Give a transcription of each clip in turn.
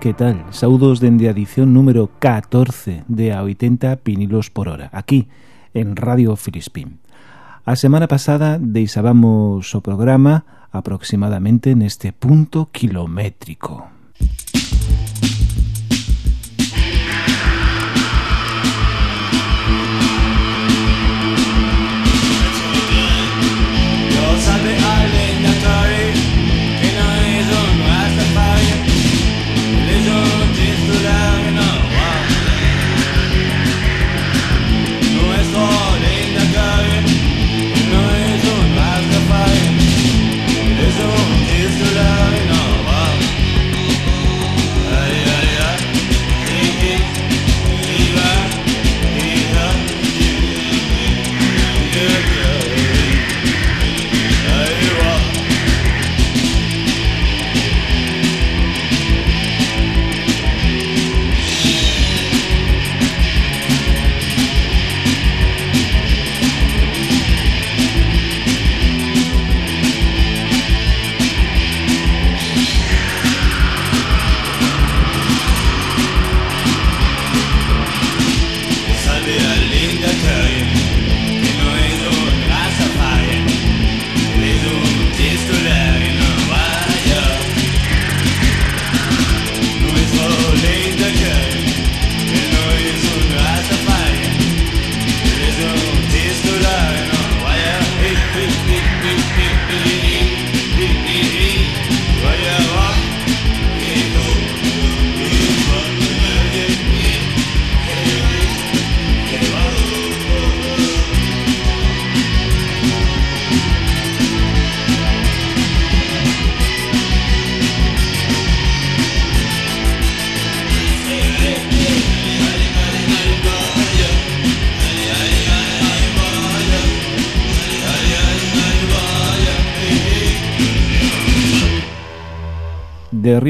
que tal? Saudos dende a edición número 14 de a 80 Pinilos por hora, aquí, en Radio Filispín. A semana pasada deixábamos o programa aproximadamente neste punto kilométrico.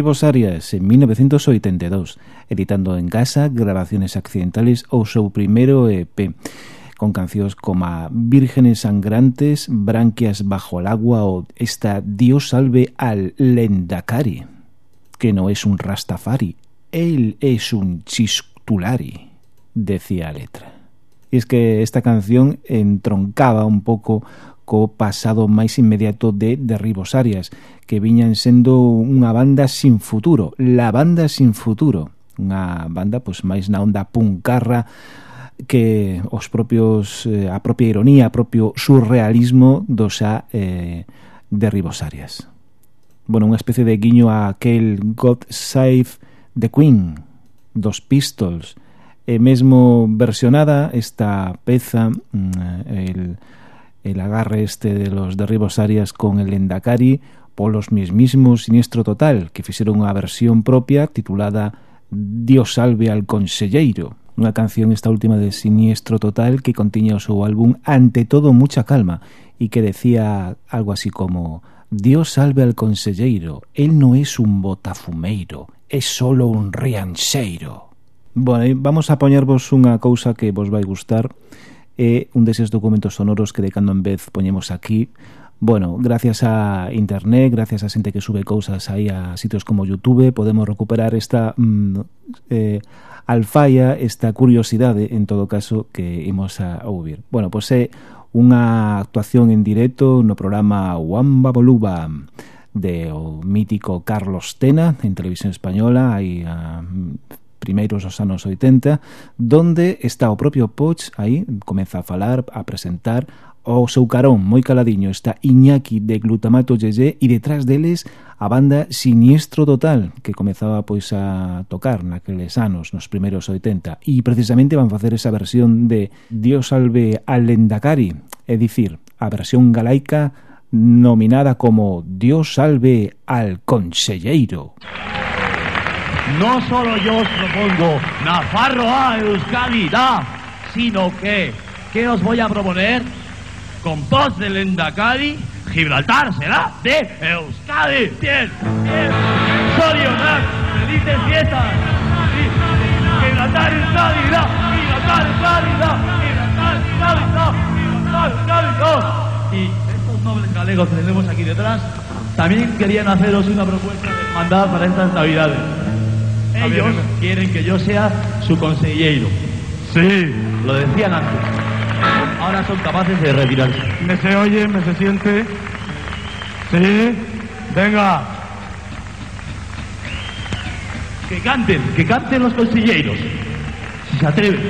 Arias en 1982, editando en casa Grabaciones Accidentales o seu primeiro EP, con cancións como Vírgenes Sangrantes, Branquias Bajo el Agua o esta Dios salve al Lendakari, que no es un Rastafari, él es un Chistulari, decía letra. Y es que esta canción entroncaba un pouco co pasado máis inmediato de Derribos Arias, que viñan sendo unha banda sin futuro, la banda sin futuro, unha banda pois máis na onda puncarra que os propios eh, a propia ironía, a propio surrealismo dos a eh, Derribos Arias. Bueno, unha especie de guiño a aquel God Save the Queen dos Pistols, e mesmo versionada esta peza mm, el el agarre este de los derribos Arias con el Endacari, polos mismos Siniestro Total, que fixeron unha versión propia titulada Dios salve al conselleiro, unha canción esta última de Siniestro Total que contiña o seu álbum Ante todo mucha calma e que decía algo así como Dios salve al conselleiro, él no es un botafumeiro, é solo un rianxeiro. Bueno, vamos a poñervos unha cousa que vos vai gustar, é un deses documentos sonoros que de cando en vez poñemos aquí. Bueno, gracias a internet, gracias a xente que sube cousas aí a sitios como Youtube Podemos recuperar esta mm, eh, alfaia, esta curiosidade en todo caso que imos a ouvir. Bueno, pois é unha actuación en directo no programa Wamba Boluba de o mítico Carlos Tena en televisión española. Aí uh, ah, primeiros os anos 80, donde está o propio Poch aí, comeza a falar, a presentar o seu carón moi caladiño está Iñaki de Glutamato Yeye e detrás deles a banda Siniestro Total que comezaba pois a tocar naqueles anos, nos primeiros 80 e precisamente van facer esa versión de Dios salve al Lendakari é dicir, a versión galaica nominada como Dios salve al Conselleiro. Música no solo yo os propongo Nafarro a Euskadi da, sino que, ¿qué os voy a proponer? Compost del Endacadi, Gibraltar será de Euskadi. Bien, bien. Sorionak, felices fiestas. Gibraltar Euskadi da, Gibraltar Euskadi da, Gibraltar Euskadi da, Gibraltar Euskadi da. Y estos nobles galegos que tenemos aquí detrás también querían haceros una propuesta de para estas navidades. Ellos quieren que yo sea su consejero. Sí. Lo decían antes. Ahora son capaces de retirarse. ¿Me se oye? ¿Me se siente? Sí. Venga. Que canten, que canten los consejeros. Si se atreven.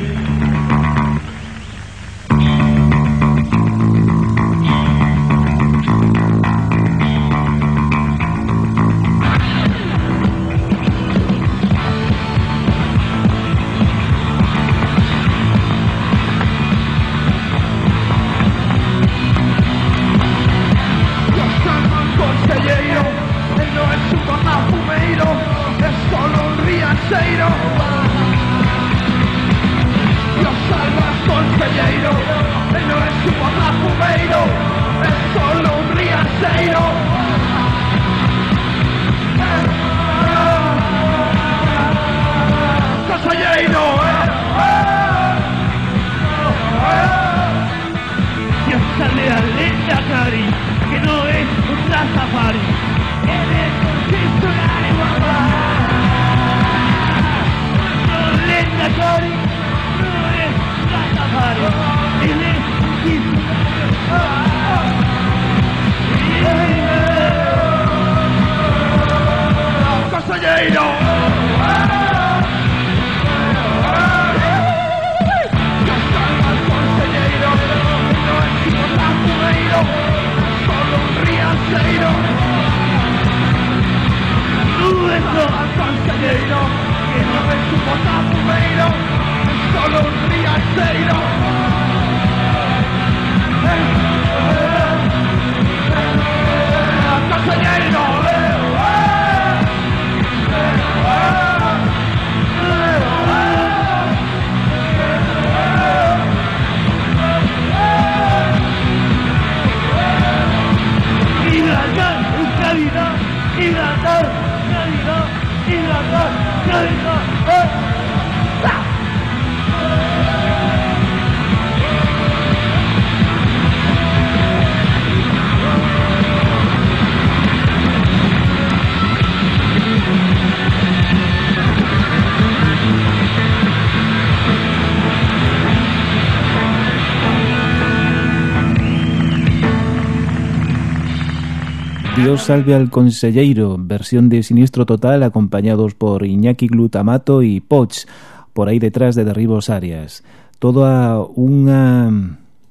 Dios salve al conselleiro, versión de Siniestro Total acompañados por Iñaki Glutamato e Poch, por aí detrás de Derribos Arias. Toda unha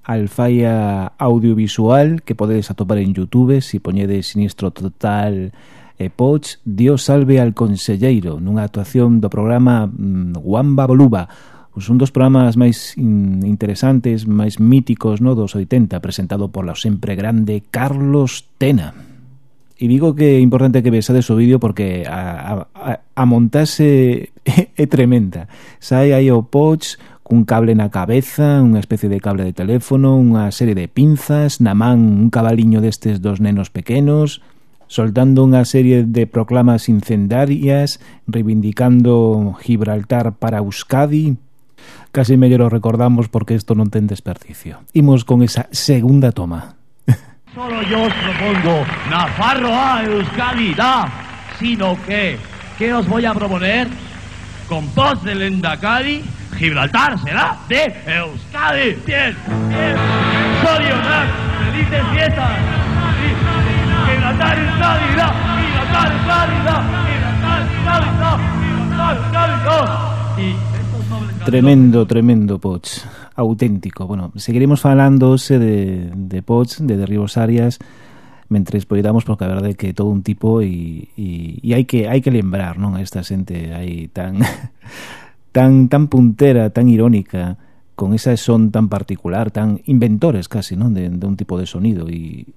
alfaia audiovisual que podedes atopar en Youtube se si poñedes Sinistro Total e Poch Dios salve al conselleiro nunha actuación do programa mm, Wamba Boluba pues un dos programas máis interesantes máis míticos no dos 80 presentado por la sempre grande Carlos Tena E digo que é importante que vexades o vídeo porque a, a, a montase é, tremenda. Sai aí o Poch cun cable na cabeza, unha especie de cable de teléfono, unha serie de pinzas, na man un cabaliño destes dos nenos pequenos, soltando unha serie de proclamas incendarias, reivindicando Gibraltar para Euskadi. Casi mellor o recordamos porque isto non ten desperdicio. Imos con esa segunda toma. Solo yo os propongo Nafarro a Euskadi da, sino que, ¿qué os voy a proponer? Con voz del Endacadi, Gibraltar será de Euskadi. Bien, bien. Sorionak, felices fiestas. Gibraltar Euskadi da, Gibraltar Euskadi. Y Tremendo, tremendo Poch, auténtico. Bueno, seguiremos falando de, de Poch, de Derribos Arias, mentres poidamos porque a verdade é que todo un tipo e, e, e hai que hai que lembrar, non, a esta xente aí tan tan tan puntera, tan irónica, con esa son tan particular, tan inventores casi, non, de, un tipo de sonido. E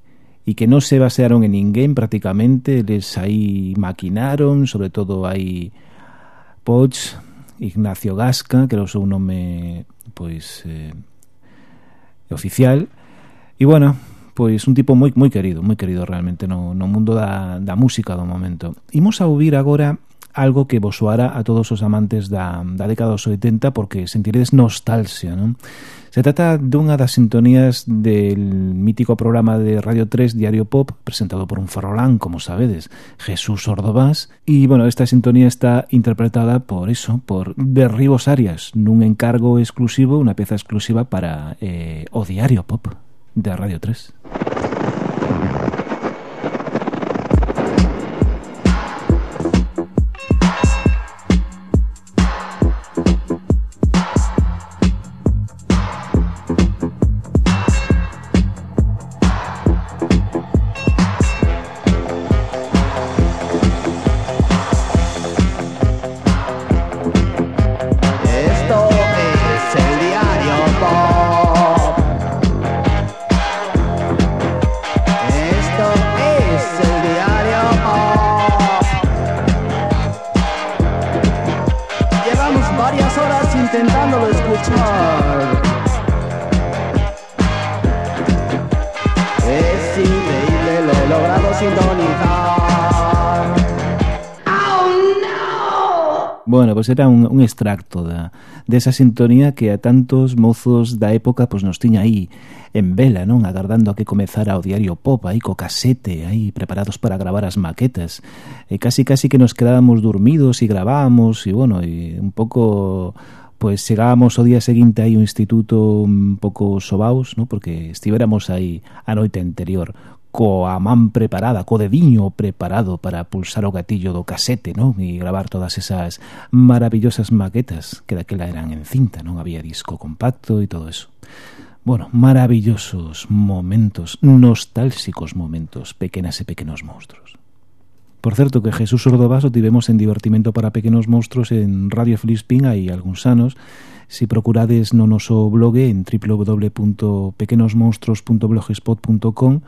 e que non se basearon en ninguén prácticamente, les aí maquinaron, sobre todo aí Poch, Ignacio Gasca, que era o seu nome pois eh, oficial. E bueno, pois un tipo moi moi querido, moi querido realmente no, no mundo da, da música do momento. Imos a ouvir agora algo que vos soara a todos os amantes da, da década dos 80 porque sentiredes nostalgia, non? Se trata dunha das sintonías del mítico programa de Radio 3 Diario Pop presentado por un farolán, como sabedes, Jesús Ordovás e, bueno, esta sintonía está interpretada por iso, por Derribos Arias nun encargo exclusivo, unha peza exclusiva para eh, o Diario Pop de Radio 3. Pois era un, un extracto da, desa sintonía que a tantos mozos da época pois nos tiña aí en vela, non? Agardando a que comezara o diario pop, aí co casete, aí preparados para gravar as maquetas. E casi casi que nos quedábamos dormidos e gravábamos e, bueno, e un pouco pois chegábamos o día seguinte aí ao instituto un pouco sobaos, ¿no? porque estivéramos aí a noite anterior coa man preparada, co dediño preparado para pulsar o gatillo do casete, non? E gravar todas esas maravillosas maquetas que daquela eran en cinta, non había disco compacto e todo eso. Bueno, maravillosos momentos, nostálxicos momentos, pequenas e pequenos monstruos. Por certo que Jesús Ordovás o tivemos en Divertimento para Pequenos monstruos en Radio Flispín hai algúns anos. Si procurades no noso blog en www.pequenosmonstruos.blogspot.com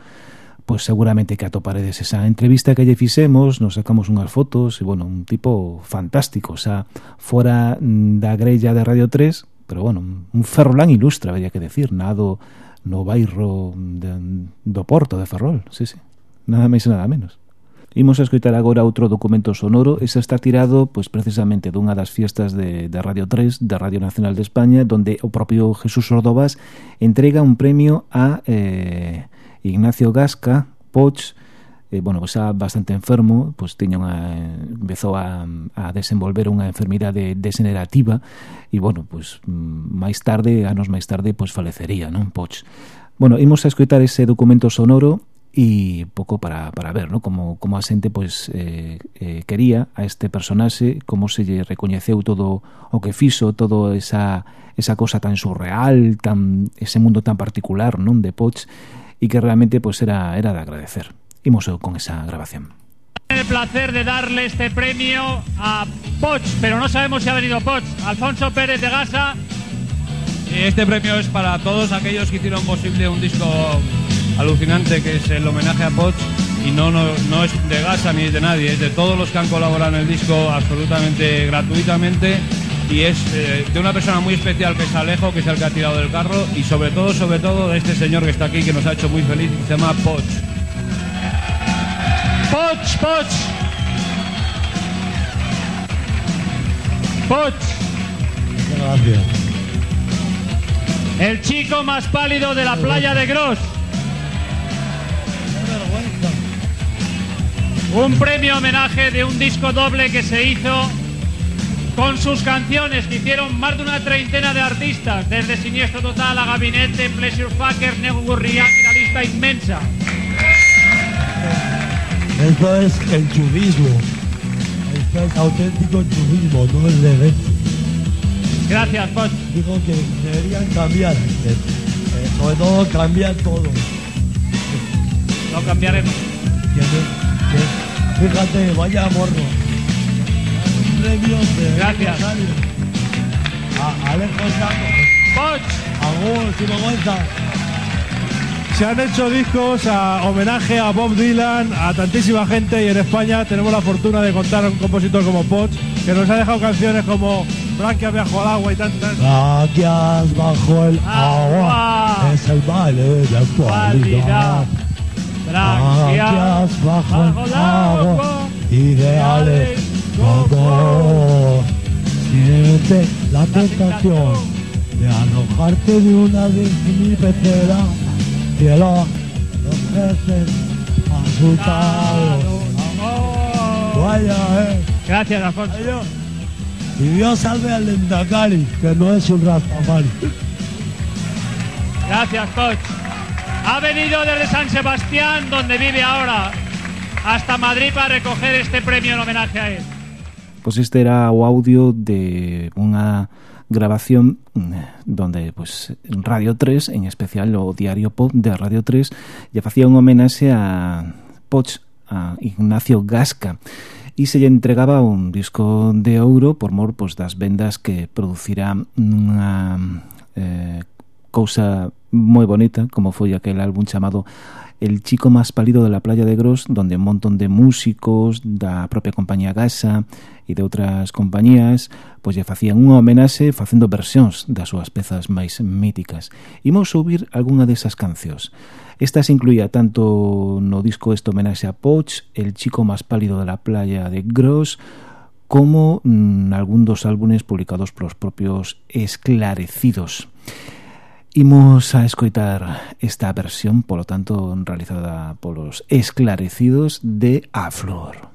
pois seguramente que atoparedes esa entrevista que lle fixemos, nos sacamos unhas fotos e, bueno, un tipo fantástico, xa fora da grella de Radio 3, pero, bueno, un ferrolán ilustre, habría que decir, nado no bairro de, do Porto de Ferrol, sí, sí, nada máis e nada menos. Imos a escoitar agora outro documento sonoro e xa está tirado pois precisamente dunha das fiestas de, de Radio 3, da Radio Nacional de España, donde o propio Jesús Ordovás entrega un premio a... Eh, Ignacio Gasca Poch eh, bueno, pois xa bastante enfermo, pois tiña unha empezou a, a desenvolver unha enfermidade degenerativa e bueno, pois máis tarde, anos máis tarde, pois falecería, non? Poch. Bueno, imos a escoitar ese documento sonoro e pouco para, para ver, ¿no? como, como a xente pois eh, eh, quería a este personaxe, como se lle recoñeceu todo o que fixo, todo esa esa cosa tan surreal, tan ese mundo tan particular, non, de Poch y que realmente pues era, era de agradecer. Imos con esa grabación. El placer de darle este premio a Poch, pero no sabemos si ha venido Poch. Alfonso Pérez de Gasa. Este premio es para todos aquellos que hicieron posible un disco alucinante que es el homenaje a Poch y no, no, no es de Gasa ni es de nadie, es de todos los que han colaborado en el disco absolutamente gratuitamente y es eh, de una persona muy especial que es Alejo, que es el que ha tirado del carro y sobre todo, sobre todo de este señor que está aquí que nos ha hecho muy feliz, que se llama Poch. Poch, Poch. Poch. Gracias. El chico más pálido de la playa de Gros. Un premio homenaje de un disco doble que se hizo con sus canciones que hicieron más de una treintena de artistas, desde Siniestro Total a Gabinete, Pleasure Fucker, Nego Gurrián la lista inmensa. Esto es el chubismo. Esto es auténtico chubismo, no el de Gracias, Poch. Digo que deberían cambiar. Sobre todo cambiar todo. Lo cambiaremos. Fíjate, vaya morro premios de Gracias. A Alejo Poch. Agur, sinvergüenza. Se han hecho discos a homenaje a Bob Dylan, a tantísima gente y en España tenemos la fortuna de contar a un compositor como Poch, que nos ha dejado canciones como Branquias bajo el agua y tantas. Branquias bajo el agua, es el baile de la actualidad. Branquias bajo, el agua, ideales Como siente la tentación de arrojarte de una mi pecera, cielo, los peces a su talo. Vaya, eh. Gracias, Alfonso. Y Dios salve al Lendakari, que no es un Rastafari. Gracias, coach. Ha venido desde San Sebastián, donde vive ahora, hasta Madrid para recoger este premio en homenaje a él. Pois pues este era o audio de unha grabación mm, donde pues Radio 3, en especial o Diario Pop de Radio 3, lle facía un homenaxe a Poch, a Ignacio Gasca, e se lle entregaba un disco de ouro por mor pues, das vendas que producirá unha eh, cousa moi bonita, como foi aquel álbum chamado el chico más pálido de la playa de Gros, donde un montón de músicos da propia compañía Gasa e de outras compañías pois lle facían unha homenaxe facendo versións das súas pezas máis míticas. Imos ouvir algunha desas cancións. Estas incluía tanto no disco este homenaxe a Poch, El chico más pálido de la playa de Gros, como mmm, algún dos álbumes publicados polos propios esclarecidos. Imos a escoitar esta versión, polo tanto, realizada polos Esclarecidos de A Flor.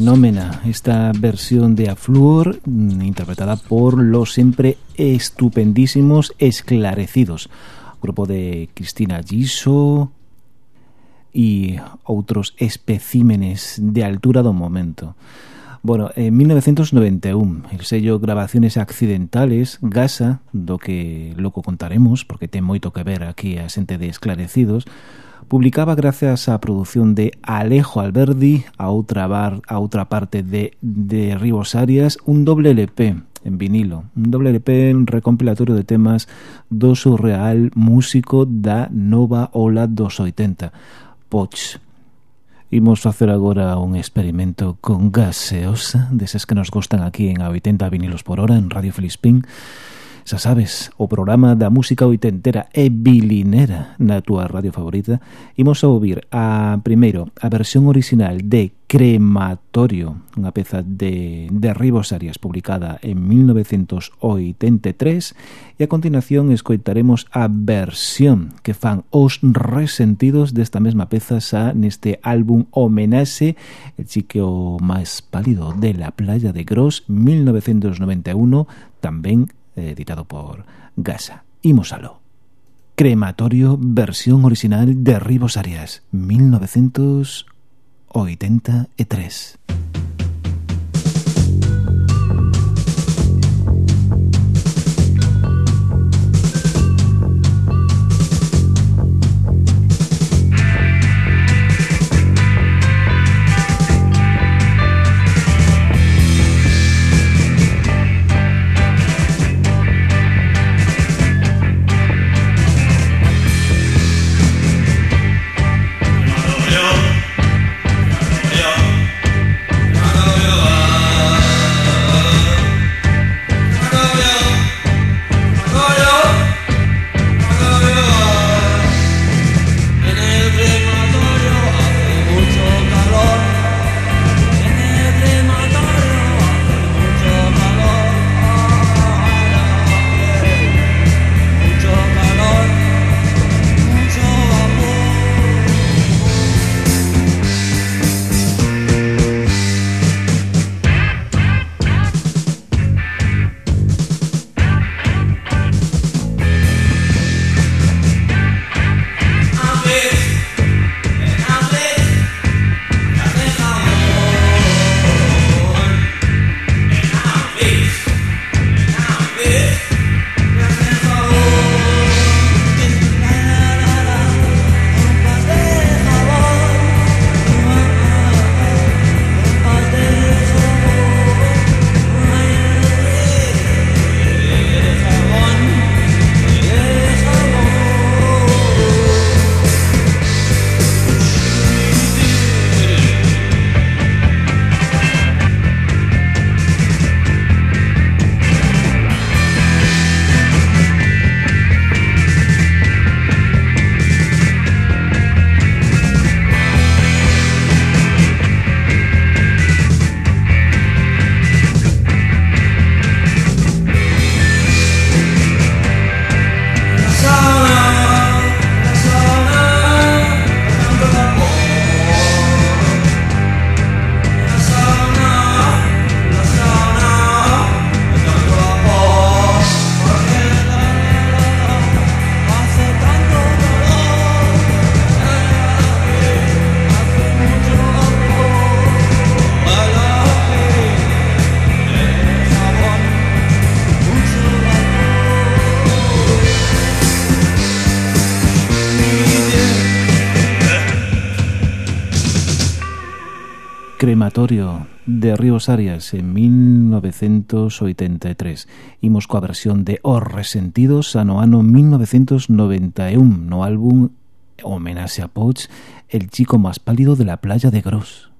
Fenómena, esta versión de Aflur mm, interpretada por los siempre estupendísimos Esclarecidos, grupo de Cristina Giso y otros especímenes de altura do momento. Bueno, en 1991, el sello Grabaciones Accidentales, Gasa, do que loco contaremos, porque ten moito que ver aquí a xente de Esclarecidos, publicaba gracias á produción de Alejo Alberdi a outra, bar, a outra parte de, de Ribos Arias un doble LP en vinilo, un doble LP, en recompilatorio de temas do surreal músico da nova ola dos 80. Poch. Imos facer agora un experimento con gaseosa, deses que nos gustan aquí en a 80 vinilos por hora en Radio Felispín. Xa sabes, o programa da música oitentera e bilinera na túa radio favorita. Imos a ouvir a, primeiro a versión original de Crematorio, unha peza de Derribos Arias publicada en 1983 e a continuación escoitaremos a versión que fan os resentidos desta mesma peza xa neste álbum homenaxe El chiqueo máis pálido de la playa de Gros 1991 tamén editado por Gasa. Imosalo. Crematorio, versión original de Ribos Arias, 1983. Rosarias en 1983. Imos coa versión de Os Resentidos ano ano 1991 no álbum Homenaxe a Poch, El chico más pálido de la playa de Gros.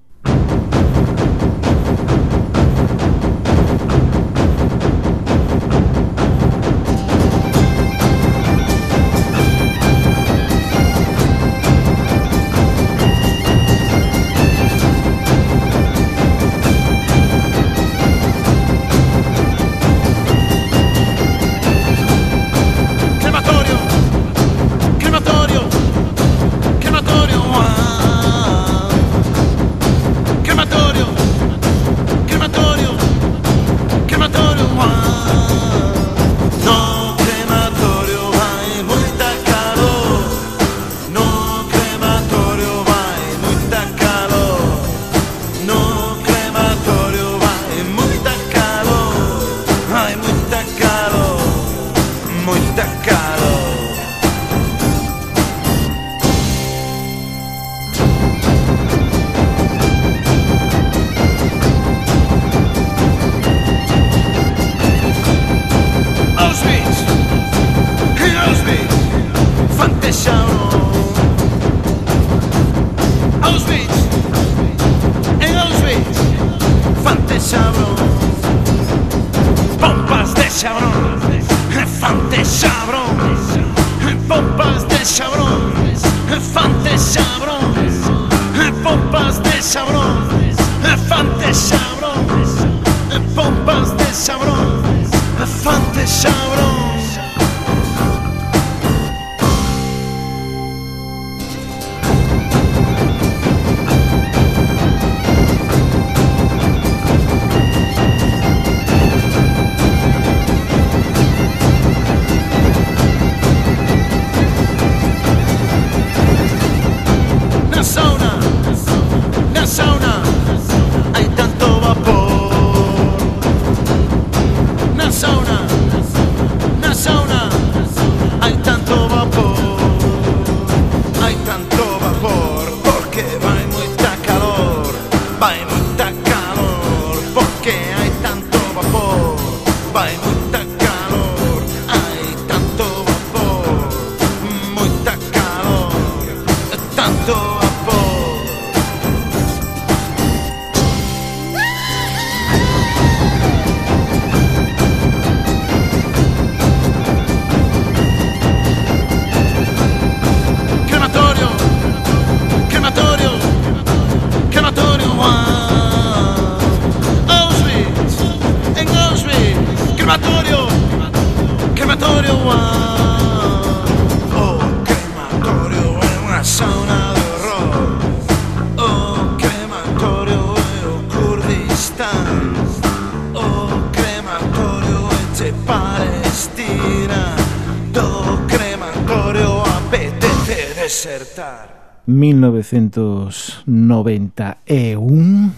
1991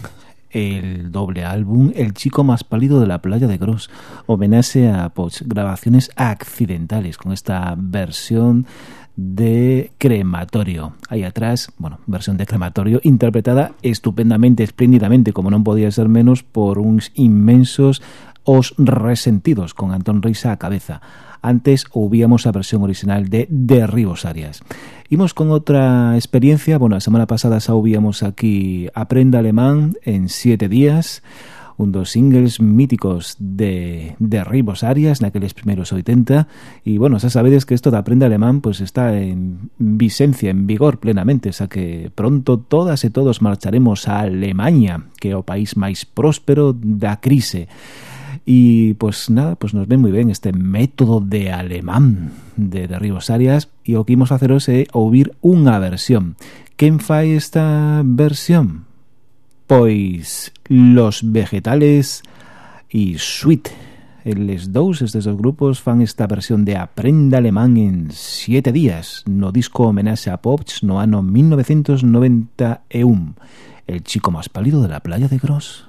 el doble álbum El chico más pálido de la playa de Gross, homenaje a Poch, grabaciones accidentales con esta versión de crematorio. Ahí atrás, bueno, versión de crematorio interpretada estupendamente, espléndidamente, como no podía ser menos, por uns inmensos os resentidos con Antón Reisa a cabeza. Antes hubíamos la versión original de Derribos Arias. Imos con outra experiencia, bueno, a semana pasada xa ouvíamos aquí Aprenda Alemán en siete días, un dos singles míticos de, de Ribos Arias naqueles primeiros 80 e, bueno, xa sabedes que isto de Aprenda alemán pues está en visencia, en vigor plenamente, xa que pronto todas e todos marcharemos a Alemania, que é o país máis próspero da crise. Y pues nada, pues nos ven muy ben este método de alemán de Derribos Arias e o que imos faceros é ouvir unha versión. Quen fai esta versión? Pois Los Vegetales e Sweet. Eles dous, estes dos grupos, fan esta versión de Aprenda Alemán en siete días no disco homenaxe a Pops no ano 1991. El chico más pálido de la playa de Gross.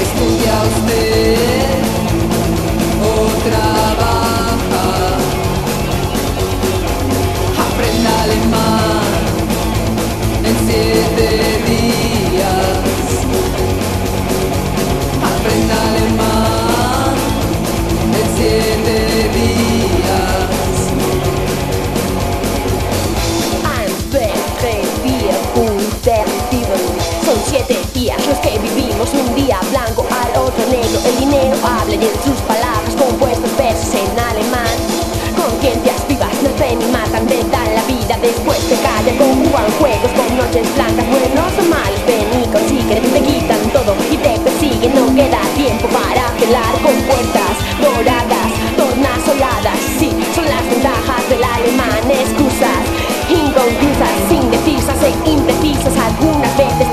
Estudia usted un día blanco al otro negro. El dinero habla y en sus palabras compuestos versos en alemán. Conciencias vivas nacen y matan, te dan la vida, después te callan, conjugan juegos con noches blancas, buenos o malos, ven y consiguen, te quitan todo y te persiguen, no queda tiempo para celar con puertas doradas, tornasoladas, sí, son las ventajas del alemán, excusas inconclusas, indecisas e imprecisas, algunas veces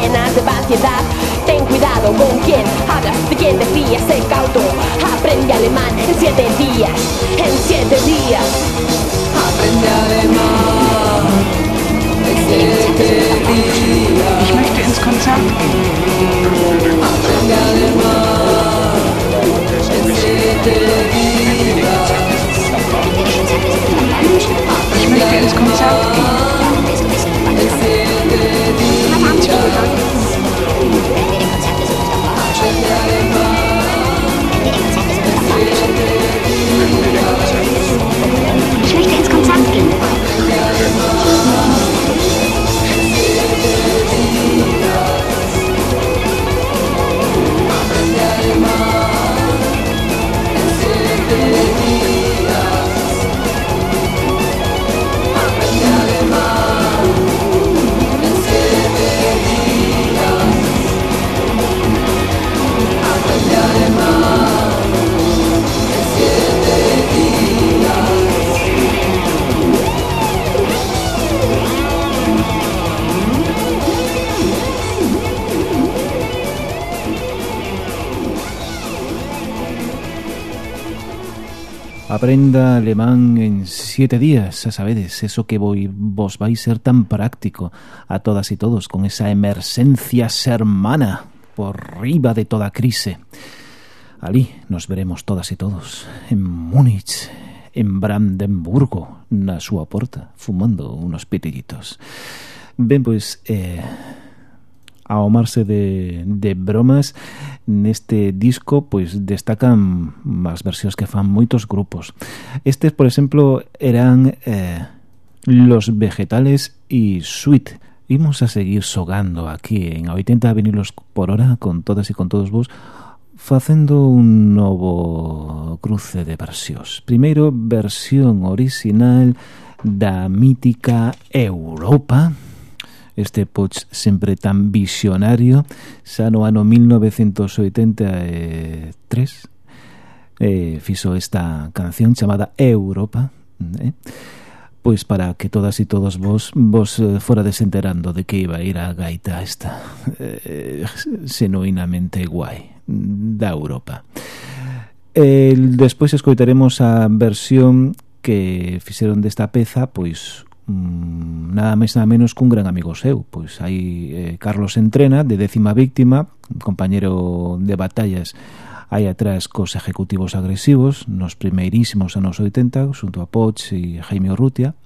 llenas de vaciedad. Ten cuidado con quién hablas, de quién te fías, sé cauto. Aprende alemán en siete días, en siete días. Aprende alemán en siete días. Ich möchte ins Konzert aprenda alemán en siete días, xa sabedes, eso que voi, vos vai ser tan práctico a todas e todos con esa emerxencia sermana por riba de toda crise. Alí nos veremos todas e todos, en Múnich, en Brandenburgo, na súa porta, fumando unos pitillitos. Ben, pois, eh, ao ahomarse de, de bromas. Neste disco pois destacan as versións que fan moitos grupos. Estes por exemplo eran eh, Los Vegetales e Sweet. Imos a seguir sogando aquí en 80 vinilos por hora con todas e con todos vos facendo un novo cruce de versións primeiro versión original da mítica Europa este Poch sempre tan visionario xa no ano 1983 eh, fixo esta canción chamada Europa eh? pois para que todas e todos vos vos eh, fora desenterando de que iba a ir a gaita esta eh, xenuinamente guai da Europa eh, despois escoitaremos a versión que fixeron desta peza pois mm, nada máis nada menos cun gran amigo seu. Pois hai eh, Carlos Entrena, de décima víctima, compañero de batallas hai atrás cos ejecutivos agresivos nos primeirísimos anos 80 xunto a Poch e Jaime Urrutia.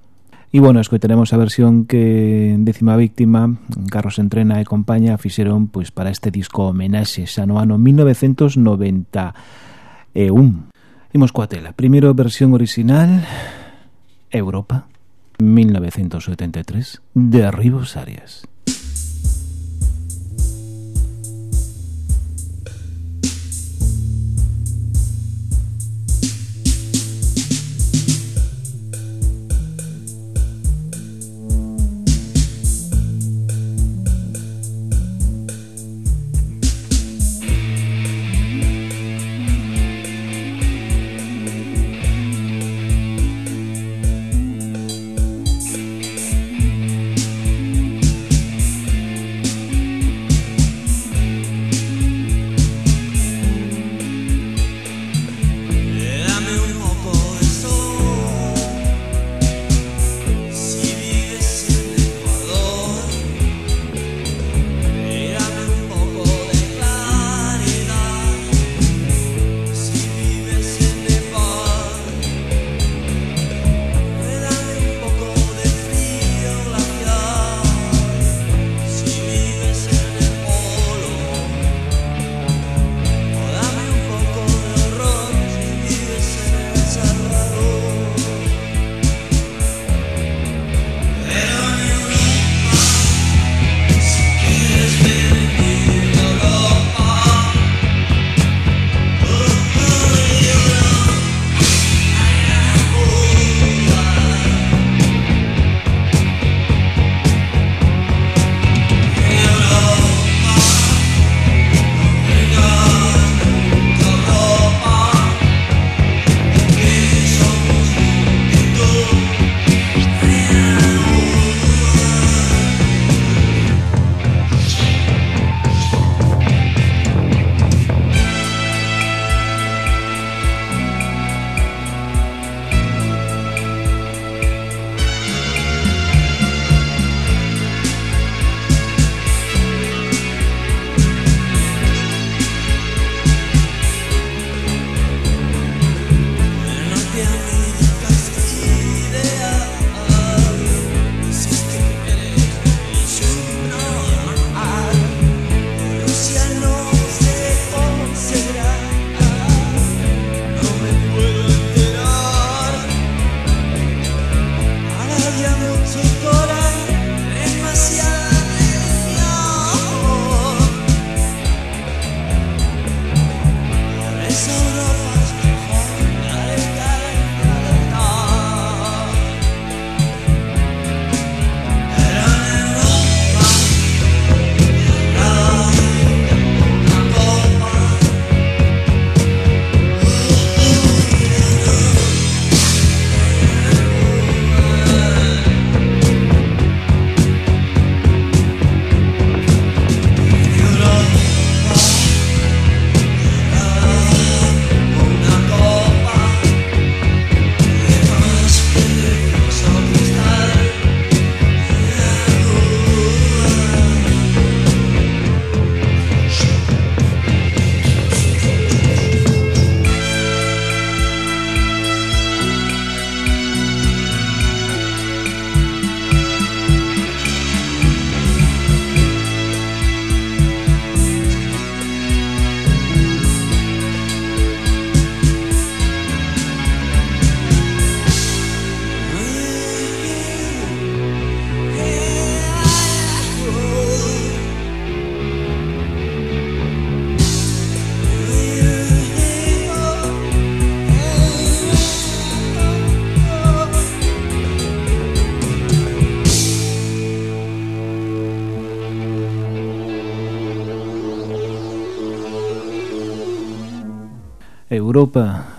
E bueno, escoitaremos a versión que décima víctima Carlos Entrena e compañía fixeron pois para este disco homenaxe xa no ano 1991 Imos coa tela, primeiro versión original Europa. 1973 de Arribos Arias.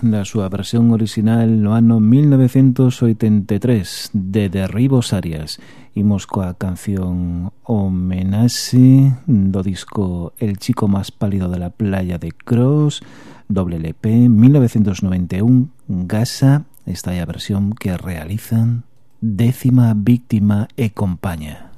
na súa versión orixinal no ano 1983 de Derribos Arias. Imos coa canción Homenaxe do disco El chico más pálido de la playa de Cross, doble LP, 1991, Gasa, esta é a versión que realizan Décima Víctima e Compaña.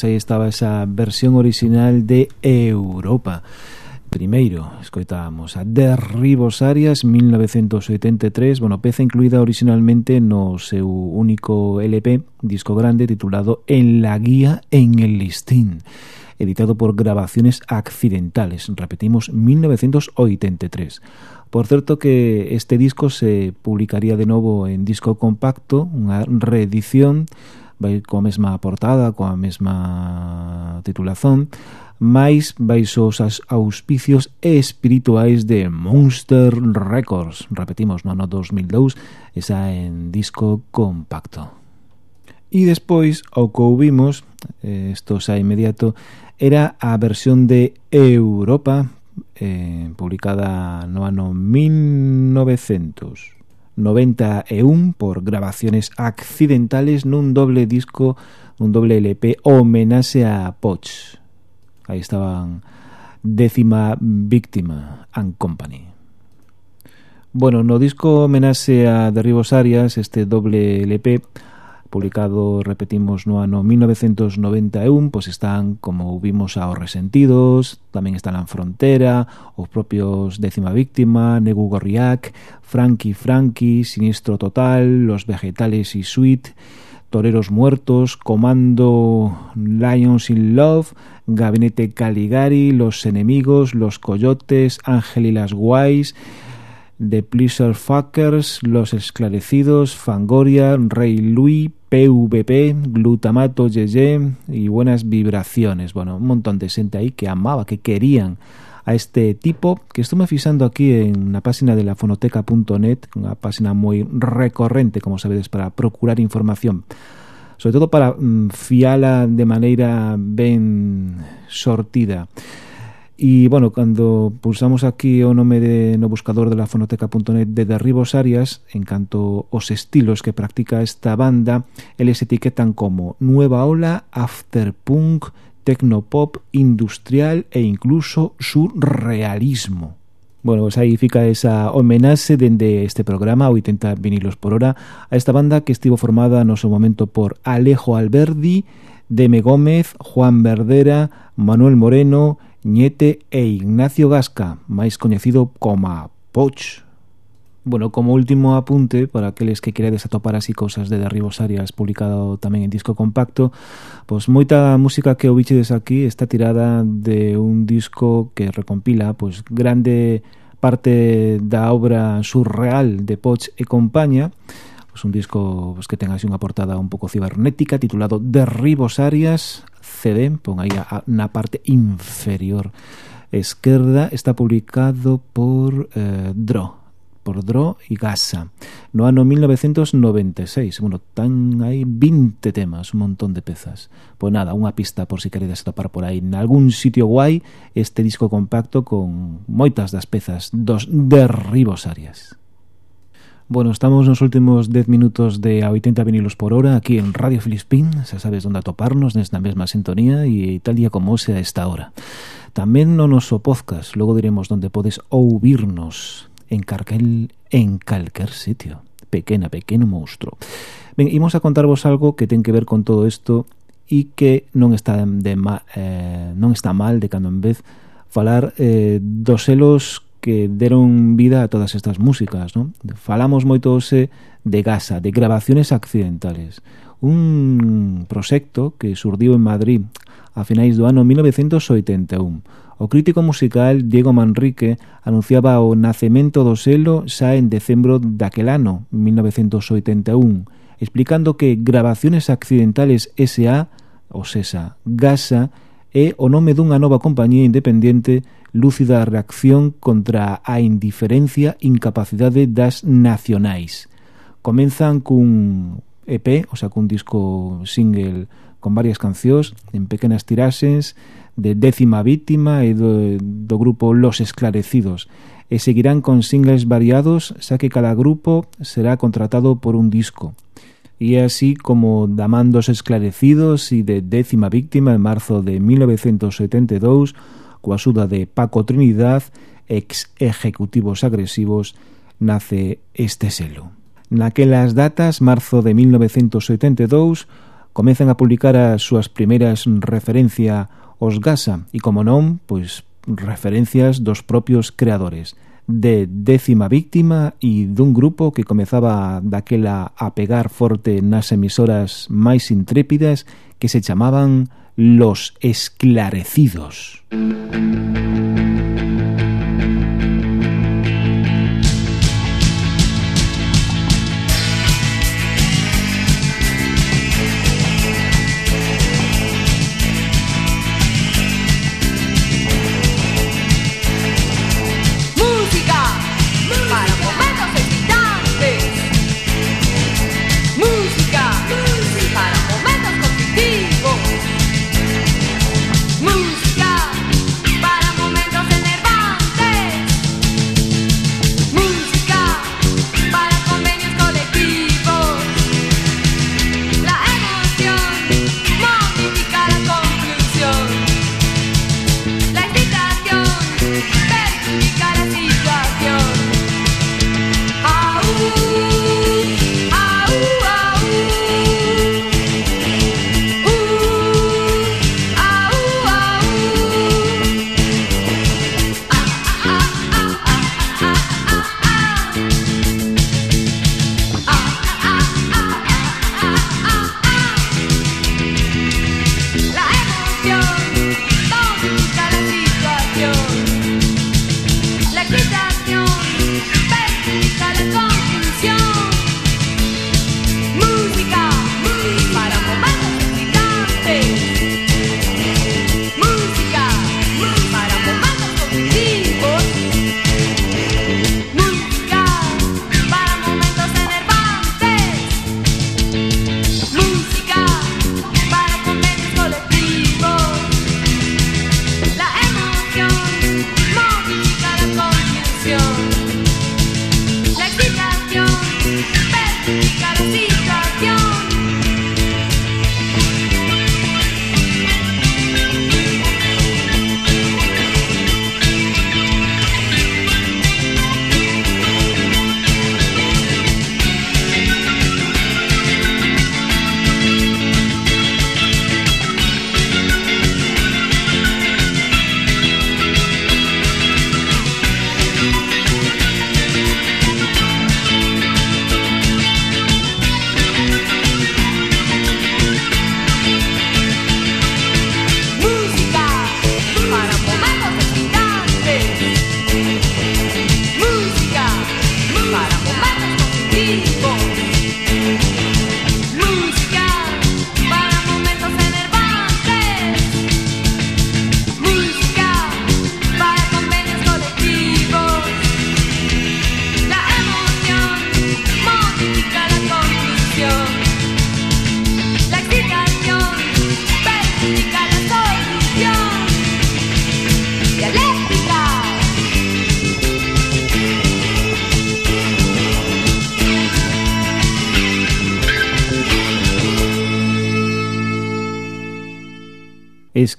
pois aí estaba esa versión original de Europa. Primeiro, escoitábamos a Derribos Arias, 1983, bueno, peza incluída originalmente no seu único LP, disco grande, titulado En la guía en el listín, editado por Grabaciones Accidentales, repetimos, 1983. Por certo que este disco se publicaría de novo en disco compacto, unha reedición vai coa mesma portada, coa mesma titulación, máis baixo os auspicios espirituais de Monster Records. Repetimos, no ano 2002, esa en disco compacto. E despois, o que ouvimos, eh, isto xa inmediato, era a versión de Europa, eh, publicada no ano 1900. 91 por grabaciones accidentales nun doble disco, un doble LP homenaxe a Poch. Aí estaban décima víctima and company. Bueno, no disco homenaxe a Derribos Arias, este doble LP, publicado, repetimos, no ano 1991, pois están, como vimos, a Os Resentidos, tamén están a Frontera, os propios Décima Víctima, Negu Gorriac, Frankie Frankie, Sinistro Total, Los Vegetales y Sweet, Toreros Muertos, Comando Lions in Love, Gabinete Caligari, Los Enemigos, Los Coyotes, Ángel y las Guays, The Pleasure Fuckers, Los Esclarecidos, Fangoria, Rey Louis, PVP, Glutamato Yeye y Buenas Vibraciones. Bueno, un montón de gente ahí que amaba, que querían a este tipo que estuve fixando aquí en la página de la fonoteca.net, unha página moi recorrente, como sabedes, para procurar información sobre todo para mm, fiala de maneira ben sortida. E, bueno, cando pulsamos aquí o nome de, no buscador de la fonoteca.net de Derribos Arias, en canto os estilos que practica esta banda, eles etiquetan como Nueva Ola, Afterpunk, tecnopop industrial e incluso surrealismo. Bueno, pues aí fica esa homenaxe dende este programa 80 vinilos por hora a esta banda que estivo formada no seu momento por Alejo Alberdi, Deme Gómez, Juan Verdera, Manuel Moreno, Ñete e Ignacio Gasca, máis coñecido como Poch. Bueno, como último apunte, para aqueles que queredes atopar así cousas de Derribos Arias publicado tamén en disco compacto, pois moita música que ouvichedes aquí está tirada de un disco que recompila pois grande parte da obra surreal de Poch e compañía, pues un disco pues, que ten así unha portada un pouco cibernética titulado Derribos Arias CD, pon aí a, a, na parte inferior esquerda, está publicado por eh, Draw por Dro e Gaza no ano 1996 bueno, tan hai 20 temas un montón de pezas. Pois pues nada, unha pista por si queredes topar por aí. Nalgún sitio guai este disco compacto con moitas das pezas dos derribos áreas Bueno, estamos nos últimos 10 minutos de a 80 vinilos por hora aquí en Radio Filispín, xa sabes onde atoparnos nesta mesma sintonía e tal día como sea esta hora. Tamén no nos o podcast, logo diremos onde podes ouvirnos en Carquel en calquer sitio. Pequena, pequeno monstruo. Ben, imos a contarvos algo que ten que ver con todo isto e que non está de ma, eh, non está mal de cando en vez falar eh, dos selos que deron vida a todas estas músicas. Non? Falamos moito hoxe de Gasa, de grabaciones accidentales, un proxecto que surdiu en Madrid a finais do ano 1981. O crítico musical Diego Manrique anunciaba o nacemento do selo xa en decembro daquel ano, 1981, explicando que Grabaciones Accidentales S.A., ou SESA, Gasa, é o nome dunha nova compañía independente que lúcida reacción contra a indiferencia incapacidade das nacionais. Comenzan cun EP, o sea, cun disco single con varias cancións en pequenas tiraxes de Décima Víctima e do, do grupo Los Esclarecidos e seguirán con singles variados xa que cada grupo será contratado por un disco. E así como Damandos Esclarecidos e de Décima Víctima en marzo de 1972 coa axuda de Paco Trinidad, ex ejecutivos agresivos, nace este selo. Naquelas datas, marzo de 1972, comezan a publicar as súas primeiras referencia os Gasa e, como non, pois referencias dos propios creadores de Décima Víctima e dun grupo que comezaba daquela a pegar forte nas emisoras máis intrépidas que se chamaban Los Esclarecidos.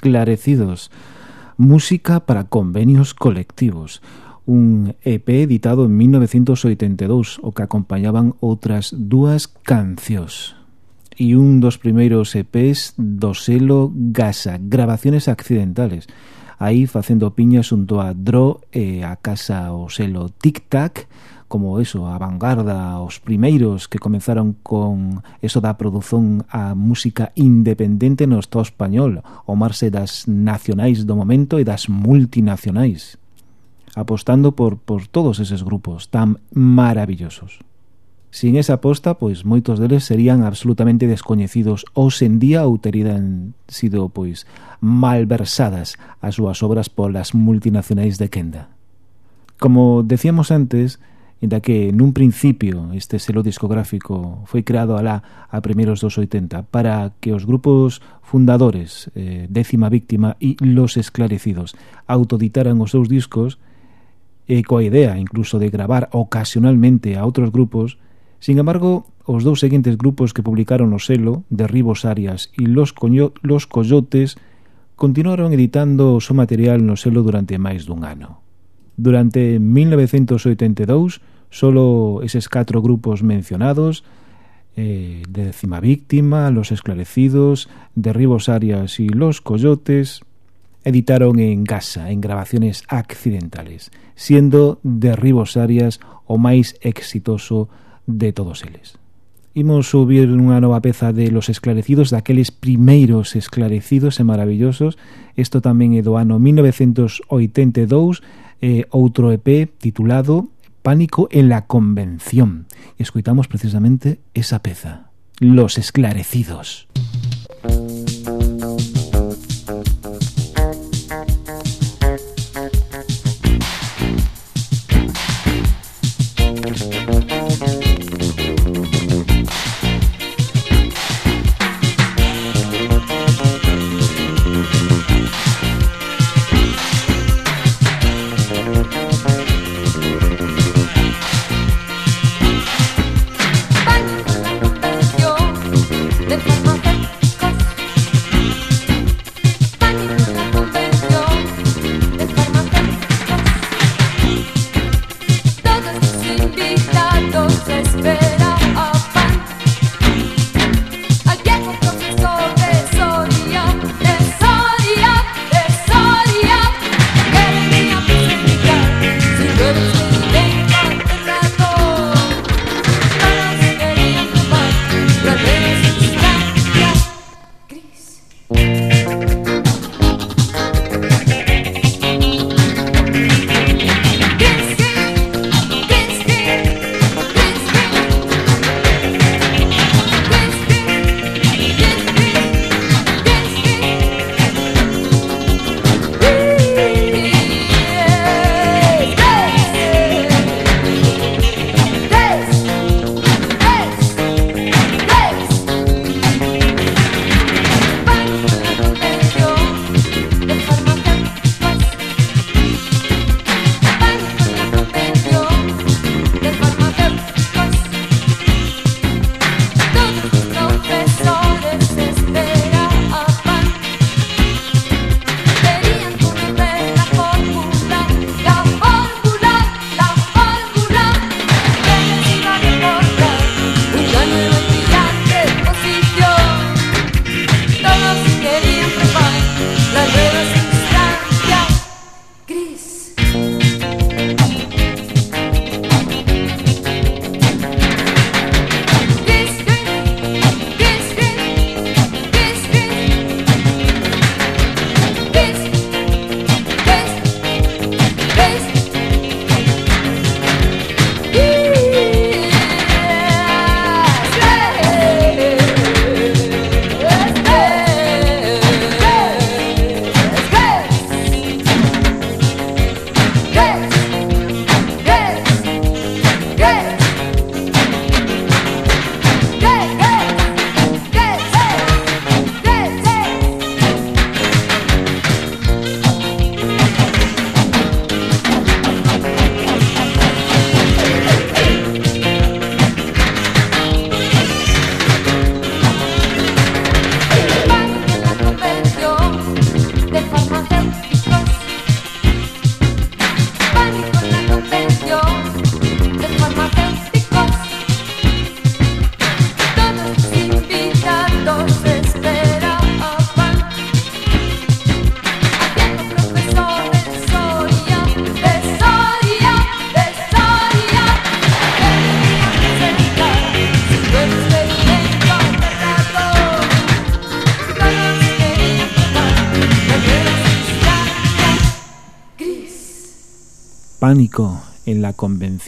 esclarecidos. Música para convenios colectivos. Un EP editado en 1982 o que acompañaban outras dúas cancións. E un dos primeiros EPs do selo Gasa, Grabaciones Accidentales aí facendo piña xunto a Dro e a casa o selo Tic Tac como eso, a vanguarda, os primeiros que comenzaron con eso da produción a música independente no Estado español, o marse das nacionais do momento e das multinacionais, apostando por, por todos eses grupos tan maravillosos. Sin esa aposta, pois moitos deles serían absolutamente descoñecidos ou sen día ou terían sido pois malversadas as súas obras polas multinacionais de Kenda. Como decíamos antes, inda que nun principio este selo discográfico foi creado alá a primeiros dos 80 para que os grupos fundadores eh, Décima Víctima e Los Esclarecidos autoditaran os seus discos e coa idea incluso de gravar ocasionalmente a outros grupos Sin embargo, os dous seguintes grupos que publicaron o selo, Derribos Arias e Los, Coño Los Coyotes, continuaron editando o seu material no selo durante máis dun ano. Durante 1982, solo eses catro grupos mencionados eh, Décima Víctima, Los Esclarecidos, Derribos Arias e Los Coyotes, editaron en casa, en grabaciones accidentales, siendo Derribos Arias o máis exitoso de todos eles. Imos subir unha nova peza de Los Esclarecidos, daqueles primeiros esclarecidos e maravillosos. Isto tamén é do ano 1982, eh, outro EP titulado Pánico en la Convención. E escoitamos precisamente esa peza, Los Esclarecidos. Música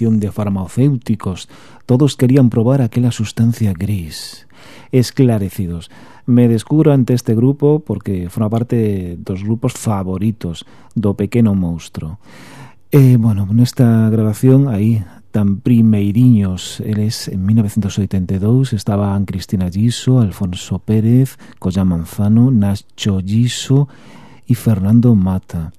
regulación de farmacéuticos. Todos querían probar aquella sustancia gris. Esclarecidos. Me descubro ante este grupo porque forma parte dos grupos favoritos do pequeno monstro. Eh, bueno, nesta grabación aí tan primeiriños. Eles en 1982 estaban Cristina Giso, Alfonso Pérez, Colla Manzano, Nacho Giso e Fernando Mata.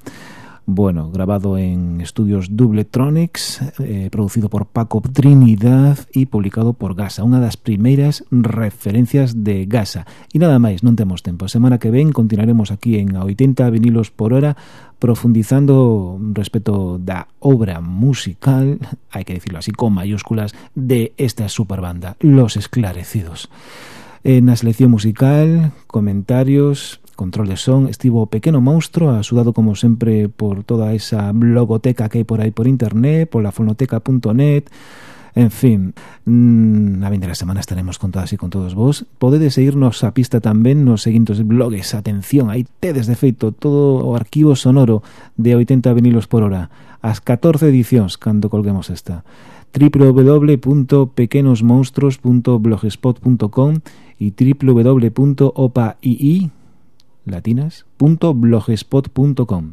Bueno, grabado en estudios Dubletronics, eh, producido por Paco Trinidad e publicado por Gasa, unha das primeiras referencias de Gasa. E nada máis, non temos tempo. A semana que ven continuaremos aquí en 80 vinilos por hora profundizando respecto da obra musical, hai que decirlo así con mayúsculas, de esta superbanda, Los Esclarecidos. En na selección musical, comentarios, control de son, estivo Pequeno Monstro, asudado como sempre por toda esa blogoteca que hai por aí por internet, pola fonoteca.net, En fin, mm, na vindeira semana estaremos con todas e con todos vos. Podedes seguirnos a pista tamén nos seguintes blogs. Atención, aí tedes de feito todo o arquivo sonoro de 80 vinilos por hora. As 14 edicións, cando colguemos esta. www.pequenosmonstros.blogspot.com e www.opaii latinas.blogspot.com.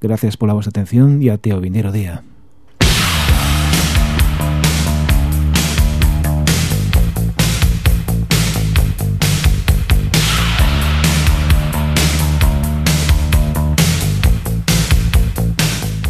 Gracias por la vuestra atención y a Teo Vinero Día.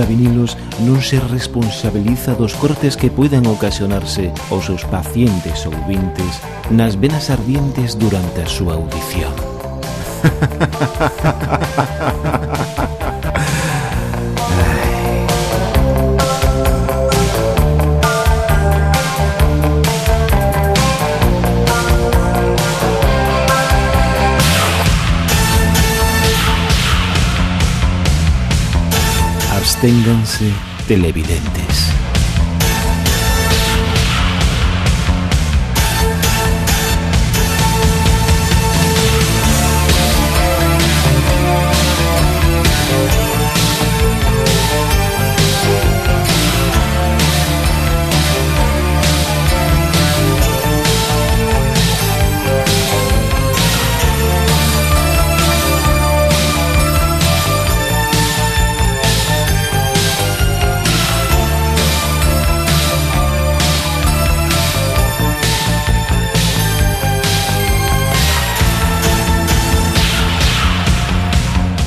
fabrica vinilos non se responsabiliza dos cortes que poidan ocasionarse aos seus pacientes ou vintes nas venas ardientes durante a súa audición. Manténganse televidentes.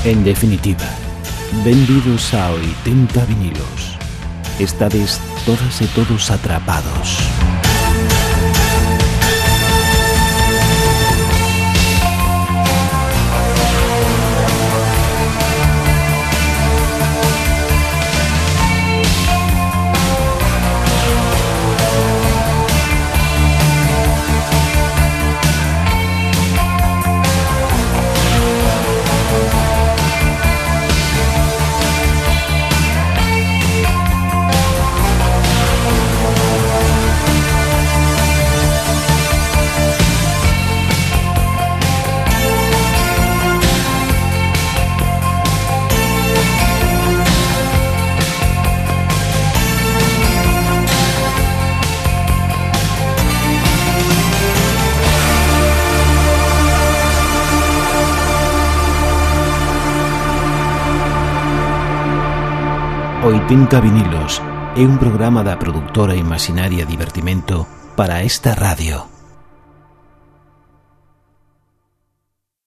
En definitiva, benvidos a 80 vinilos. Estades todas e todos atrapados. Tinta Vinilos é un programa da produtora Imaginaria Divertimento para esta radio.